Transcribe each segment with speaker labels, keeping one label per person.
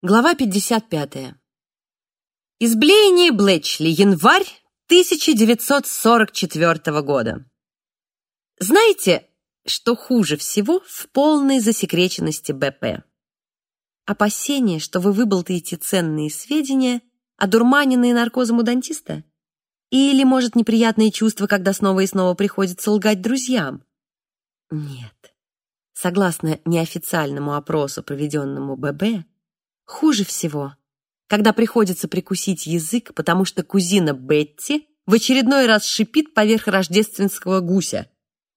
Speaker 1: Глава 55. Изблеяние Блэчли, январь 1944 года. Знаете, что хуже всего в полной засекреченности БП? Опасение, что вы выболтаете ценные сведения, одурманенные наркозом у дантиста? Или, может, неприятные чувства, когда снова и снова приходится лгать друзьям? Нет. Согласно неофициальному опросу, проведенному ББ, Хуже всего, когда приходится прикусить язык, потому что кузина Бетти в очередной раз шипит поверх рождественского гуся.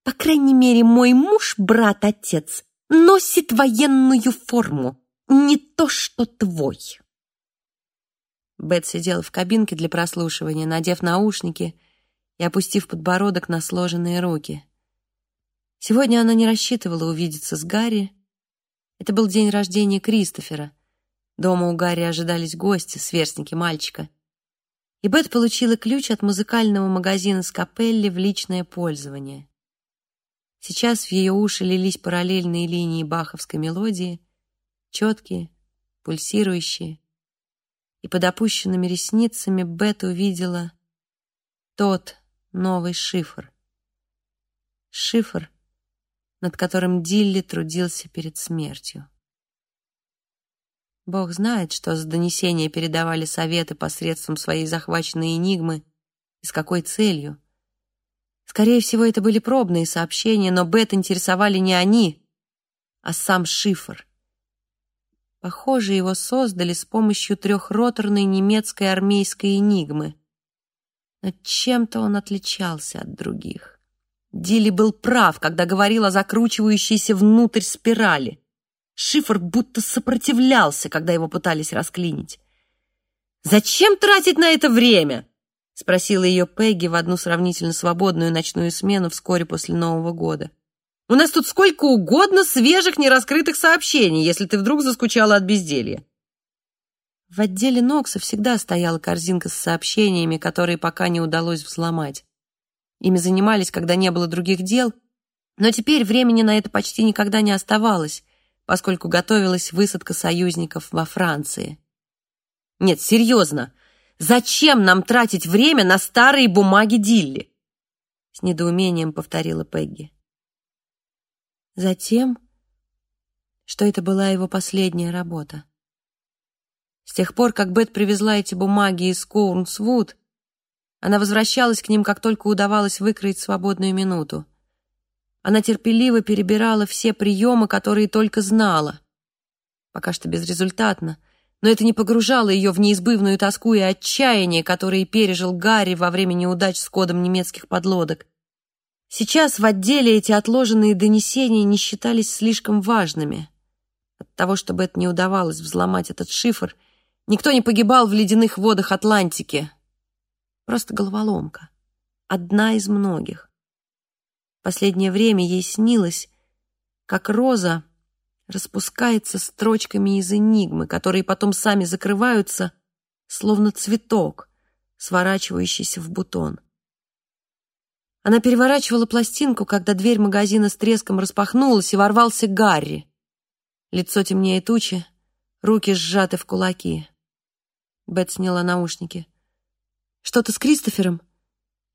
Speaker 1: По крайней мере, мой муж, брат-отец, носит военную форму, не то что твой. Бет сидела в кабинке для прослушивания, надев наушники и опустив подбородок на сложенные руки. Сегодня она не рассчитывала увидеться с Гарри. Это был день рождения Кристофера — Дома у Гарри ожидались гости, сверстники мальчика. И Бет получила ключ от музыкального магазина Скапелли в личное пользование. Сейчас в ее уши лились параллельные линии баховской мелодии, четкие, пульсирующие. И под опущенными ресницами Бет увидела тот новый шифр. Шифр, над которым Дилли трудился перед смертью. Бог знает, что за донесения передавали советы посредством своей захваченной энигмы и с какой целью. Скорее всего, это были пробные сообщения, но Бет интересовали не они, а сам шифр. Похоже, его создали с помощью трехроторной немецкой армейской энигмы. Но чем-то он отличался от других. Дилли был прав, когда говорил о закручивающейся внутрь спирали. Шифр будто сопротивлялся, когда его пытались расклинить. «Зачем тратить на это время?» — спросила ее Пегги в одну сравнительно свободную ночную смену вскоре после Нового года. «У нас тут сколько угодно свежих нераскрытых сообщений, если ты вдруг заскучала от безделья». В отделе Нокса всегда стояла корзинка с сообщениями, которые пока не удалось взломать. Ими занимались, когда не было других дел, но теперь времени на это почти никогда не оставалось поскольку готовилась высадка союзников во Франции. Нет, серьезно, зачем нам тратить время на старые бумаги Дилли? С недоумением повторила Пегги. Затем, что это была его последняя работа. С тех пор, как Бет привезла эти бумаги из Коурнсвуд, она возвращалась к ним, как только удавалось выкроить свободную минуту. Она терпеливо перебирала все приемы, которые только знала. Пока что безрезультатно, но это не погружало ее в неизбывную тоску и отчаяние, которые пережил Гарри во время неудач с кодом немецких подлодок. Сейчас в отделе эти отложенные донесения не считались слишком важными. От того, чтобы это не удавалось взломать этот шифр, никто не погибал в ледяных водах Атлантики. Просто головоломка. Одна из многих. Последнее время ей снилось, как роза распускается строчками из энигмы, которые потом сами закрываются, словно цветок, сворачивающийся в бутон. Она переворачивала пластинку, когда дверь магазина с треском распахнулась, и ворвался Гарри. Лицо темнее тучи, руки сжаты в кулаки. Бет сняла наушники. «Что-то с Кристофером?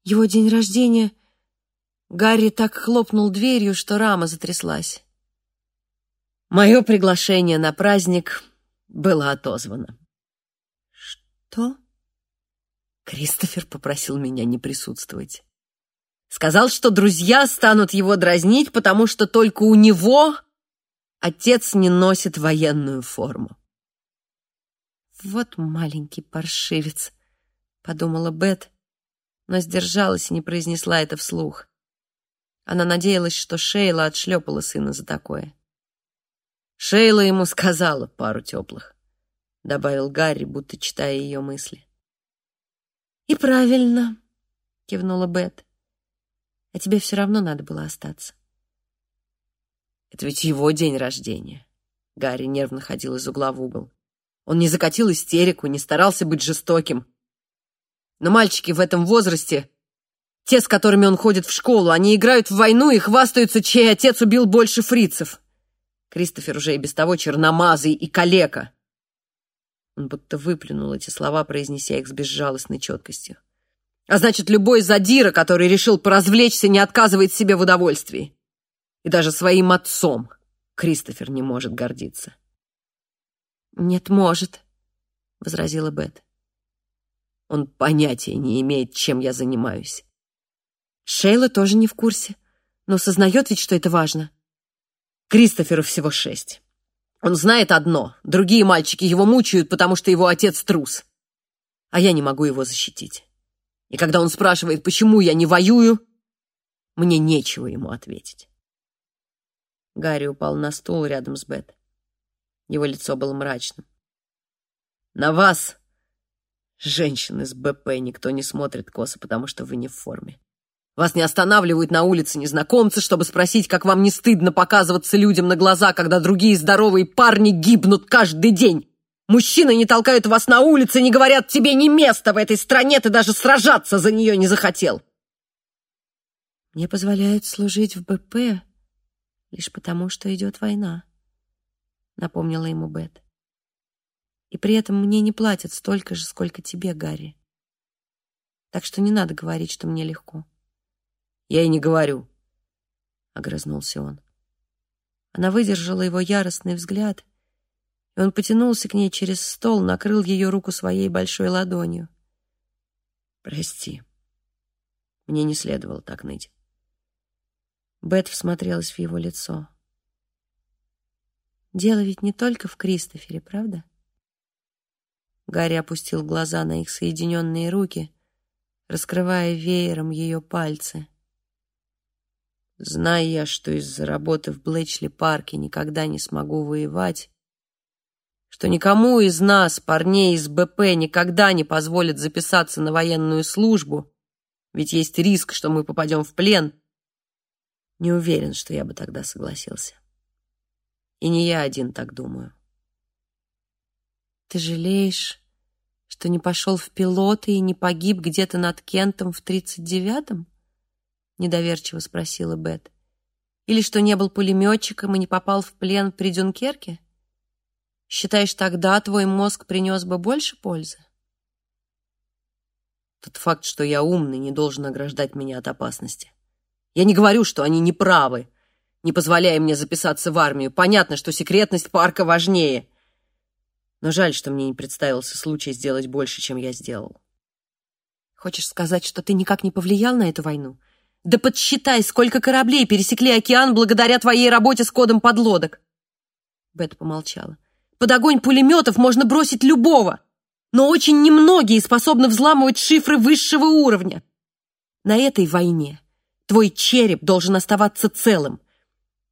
Speaker 1: Его день рождения...» Гарри так хлопнул дверью, что рама затряслась. Мое приглашение на праздник было отозвано. Что? Кристофер попросил меня не присутствовать. Сказал, что друзья станут его дразнить, потому что только у него отец не носит военную форму. Вот маленький паршивец, подумала Бет, но сдержалась и не произнесла это вслух. Она надеялась, что Шейла отшлепала сына за такое. Шейла ему сказала пару теплых, добавил Гарри, будто читая ее мысли. И правильно, кивнула Бет. А тебе все равно надо было остаться. Это ведь его день рождения. Гарри нервно ходил из угла в угол. Он не закатил истерику, не старался быть жестоким. Но мальчики в этом возрасте те, с которыми он ходит в школу, они играют в войну и хвастаются, чей отец убил больше фрицев. Кристофер уже и без того черномазый и калека. Он будто выплюнул эти слова, произнеся их с безжалостной четкостью. А значит, любой задира, который решил поразвлечься, не отказывает себе в удовольствии. И даже своим отцом Кристофер не может гордиться.
Speaker 2: «Нет, может», — возразила Бет.
Speaker 1: Он понятия не имеет, чем я занимаюсь.
Speaker 2: Шейла тоже не в курсе, но сознает ведь, что это важно.
Speaker 1: Кристоферу всего шесть. Он знает одно. Другие мальчики его мучают, потому что его отец трус. А я не могу его защитить. И когда он спрашивает, почему я не воюю, мне нечего ему ответить. Гарри упал на стул рядом с Бет. Его лицо было мрачным. На вас, женщины с БП, никто не смотрит косо, потому что вы не в форме. Вас не останавливают на улице незнакомцы, чтобы спросить, как вам не стыдно показываться людям на глаза, когда другие здоровые парни гибнут каждый день. Мужчины не толкают вас на улице, не говорят тебе не место в этой стране, ты даже сражаться за нее не захотел.
Speaker 2: Мне позволяют служить в БП лишь потому, что идет война, напомнила ему Бет. И при этом мне не платят столько же, сколько тебе, Гарри. Так что не надо говорить, что мне легко.
Speaker 1: Я и не говорю, огрызнулся он.
Speaker 2: Она выдержала его яростный взгляд — и он потянулся к ней через стол, накрыл ее руку своей большой ладонью.
Speaker 1: «Прости, мне не следовало так ныть».
Speaker 2: Бет всмотрелась в его лицо. «Дело ведь не только в Кристофере, правда?» Гарри опустил глаза на их соединенные руки, раскрывая веером ее пальцы.
Speaker 1: Зная я, что из-за работы в Блэчли-парке никогда не смогу воевать, что никому из нас, парней из БП, никогда не позволят записаться на военную службу, ведь есть риск, что мы попадем в плен, не уверен, что я бы тогда согласился. И не я один так думаю.
Speaker 2: Ты жалеешь, что не пошел в пилоты и не погиб где-то над Кентом в тридцать девятом? Недоверчиво спросила Бет. Или что не был пулеметчиком и не попал в плен при Дюнкерке? Считаешь, тогда твой мозг принес бы больше пользы?
Speaker 1: Тот факт, что я умный, не должен ограждать меня от опасности. Я не говорю, что они не правы, не позволяя мне записаться в армию. Понятно, что секретность парка важнее. Но жаль, что мне не представился случай сделать больше, чем я сделал.
Speaker 2: Хочешь сказать, что ты никак не повлиял на эту войну? Да подсчитай, сколько кораблей пересекли океан благодаря твоей работе с кодом подлодок. Бет помолчала. Под огонь пулеметов можно бросить любого, но очень немногие способны взламывать шифры высшего уровня. На этой войне твой череп должен оставаться целым.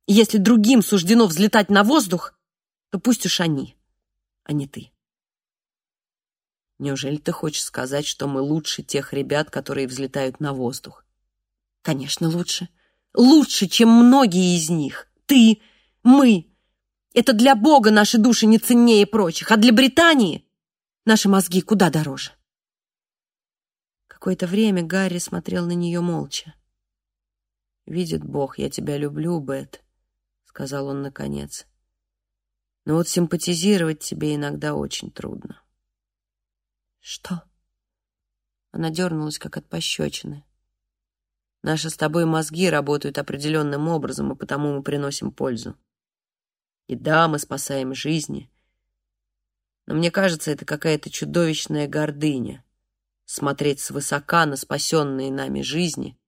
Speaker 2: Если другим суждено взлетать на воздух, то пусть уж они, а не ты.
Speaker 1: Неужели ты хочешь сказать, что мы лучше тех ребят, которые взлетают на воздух?
Speaker 2: Конечно, лучше. Лучше, чем многие из них. Ты, мы, это для Бога наши души не ценнее прочих, а для Британии наши мозги куда дороже. Какое-то время Гарри смотрел на нее молча.
Speaker 1: «Видит Бог, я тебя люблю, Бет», — сказал он наконец. «Но вот симпатизировать тебе иногда очень трудно».
Speaker 2: «Что?»
Speaker 1: Она дернулась, как от пощечины. «Наши с тобой мозги работают определенным образом, и потому мы приносим пользу. И да, мы спасаем жизни. Но мне кажется, это какая-то чудовищная гордыня — смотреть свысока на спасенные нами жизни,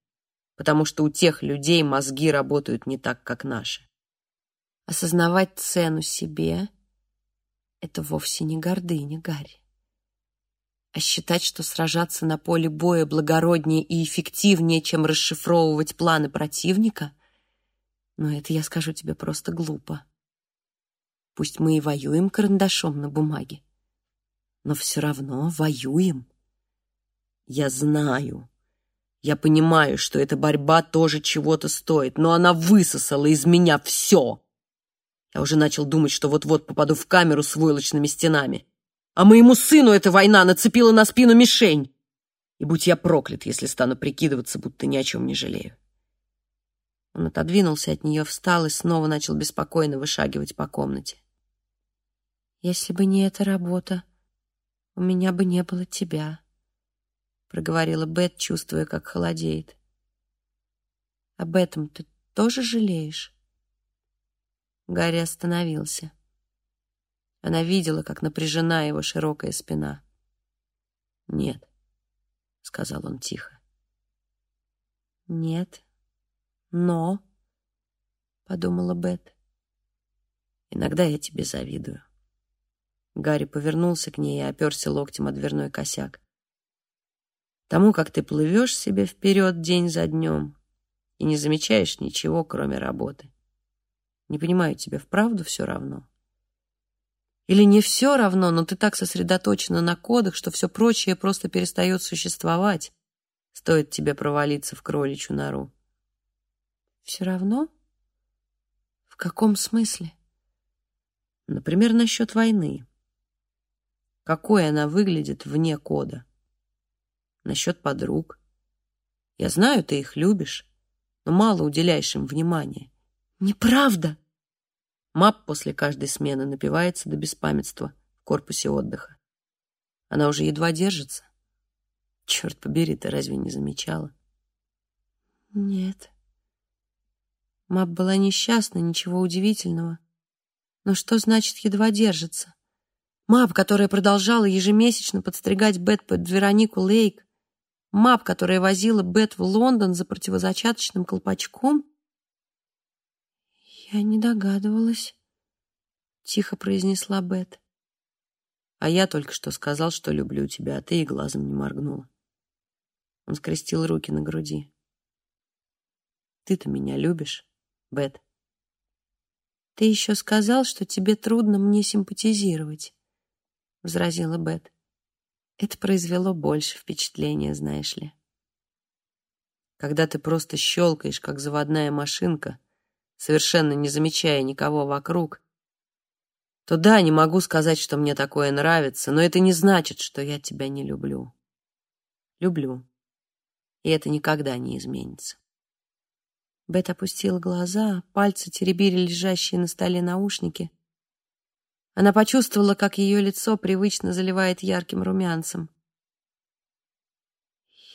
Speaker 1: потому что у тех людей мозги работают не так, как наши.
Speaker 2: Осознавать цену себе — это вовсе не гордыня, Гарри. А считать, что сражаться на поле боя благороднее и эффективнее, чем расшифровывать планы противника, ну, это, я скажу тебе, просто глупо. Пусть мы и воюем карандашом на бумаге, но все равно воюем.
Speaker 1: Я знаю. Я понимаю, что эта борьба тоже чего-то стоит, но она высосала из меня все. Я уже начал думать, что вот-вот попаду в камеру с войлочными стенами. А моему сыну эта война нацепила на спину мишень. И будь я проклят, если стану прикидываться, будто ни о чем не жалею.
Speaker 2: Он отодвинулся от нее, встал и снова начал беспокойно вышагивать по комнате. Если бы не эта работа,
Speaker 1: у меня бы не было тебя», — проговорила Бет, чувствуя, как холодеет. «Об этом ты тоже жалеешь?» Гарри остановился. Она видела, как напряжена его широкая спина. «Нет», — сказал он тихо. «Нет, но...» — подумала Бет. «Иногда я тебе завидую». Гарри повернулся к ней и оперся локтем о дверной косяк. «Тому, как ты плывешь себе вперед день за днем и не замечаешь ничего, кроме работы. Не понимаю, тебе вправду все равно?» Или не все равно, но ты так сосредоточена на кодах, что все прочее просто перестает существовать, Стоит тебе провалиться в кроличью нору. Все равно? В каком смысле? Например, насчет войны. Какой она выглядит вне кода? Насчет подруг. Я знаю, ты их любишь, но мало уделяешь им внимания. Неправда! Мап после каждой смены напивается до беспамятства в корпусе отдыха. Она уже едва держится. Черт побери, ты разве не замечала? Нет. Мап была несчастна, ничего удивительного. Но что значит едва держится? Мап, которая продолжала ежемесячно подстригать Бет под Веронику Лейк, Мап, которая возила Бет в Лондон за противозачаточным колпачком? Я не догадывалась, тихо произнесла Бет. А я только что сказал, что люблю тебя, а ты и глазом не моргнула. Он скрестил руки на груди. Ты-то меня любишь, Бет? Ты еще сказал, что тебе трудно мне симпатизировать, возразила Бет. Это произвело больше впечатления, знаешь ли. Когда ты просто щелкаешь, как заводная машинка, совершенно не замечая никого вокруг, то да, не могу сказать, что мне такое нравится, но это не значит, что я тебя не люблю. Люблю и это никогда не изменится. Бет опустила глаза, пальцы теребили лежащие на столе наушники. Она почувствовала, как ее лицо привычно заливает ярким румянцем.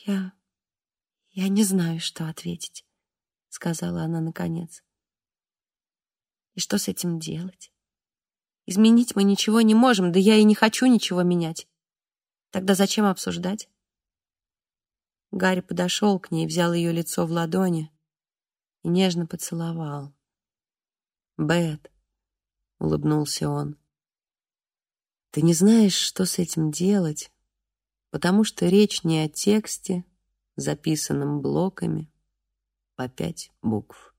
Speaker 1: «Я... я не знаю, что ответить», — сказала она наконец. «И что с этим делать? Изменить мы ничего не можем, да я и не хочу ничего менять. Тогда зачем обсуждать?» Гарри подошел к ней, взял ее лицо в ладони и нежно поцеловал. «Бет», — улыбнулся он, — «ты не знаешь, что с этим делать, потому что речь не о тексте, записанном блоками по пять букв».